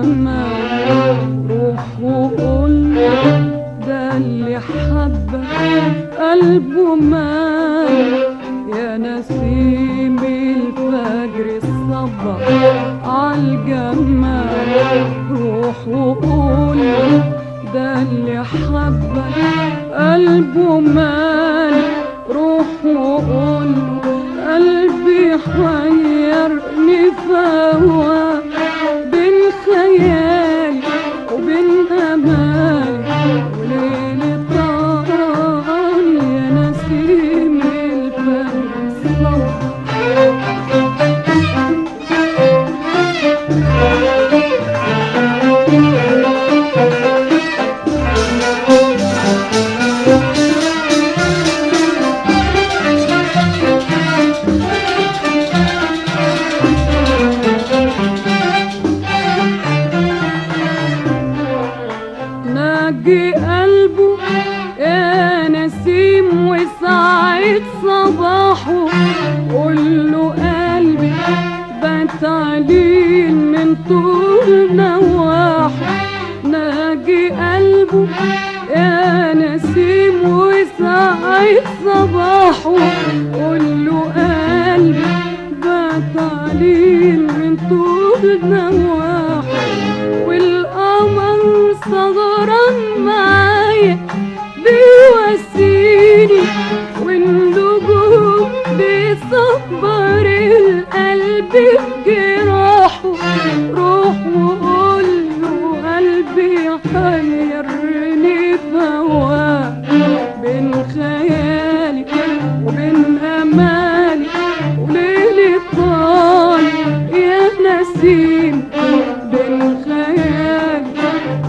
السما ده اللي قلبه يا نسيم الفجر عالجمال ده اللي قلبه قلبي حيرني فهو قلبه يا صباحه. قلبي بات من طول نواحه. ناجي قلبه يا نسيم وسعيد صباحه. قول له قلبي بات عليل من طول نواحه. بيصبر القلب بجراحه روح وقول له قلبي حيرني فواه بين خيالي وبين أمالي وليلي طال يا نسيم. بين خيالي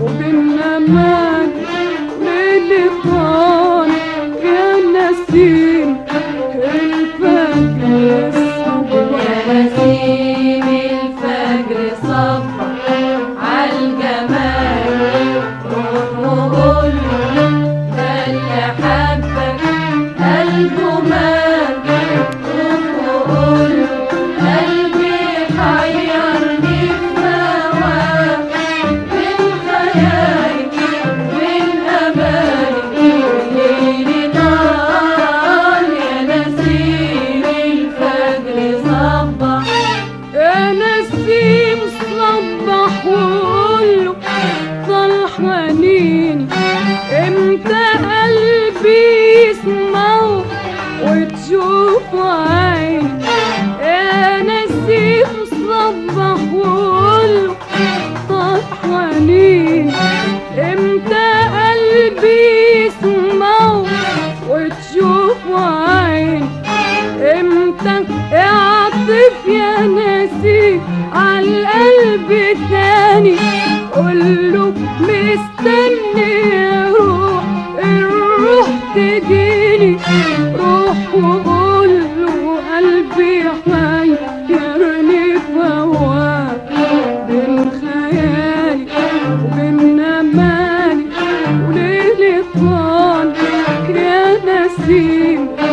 وبين أمالي وليلي طال يا نسيم. حنين إمتى قلبي يسمعه وتشوف عيني؟ إمتى اعطف يا ناسي عالقلب تاني؟ قوله مستني روح الروح تجيلي. روح وقوله نسيم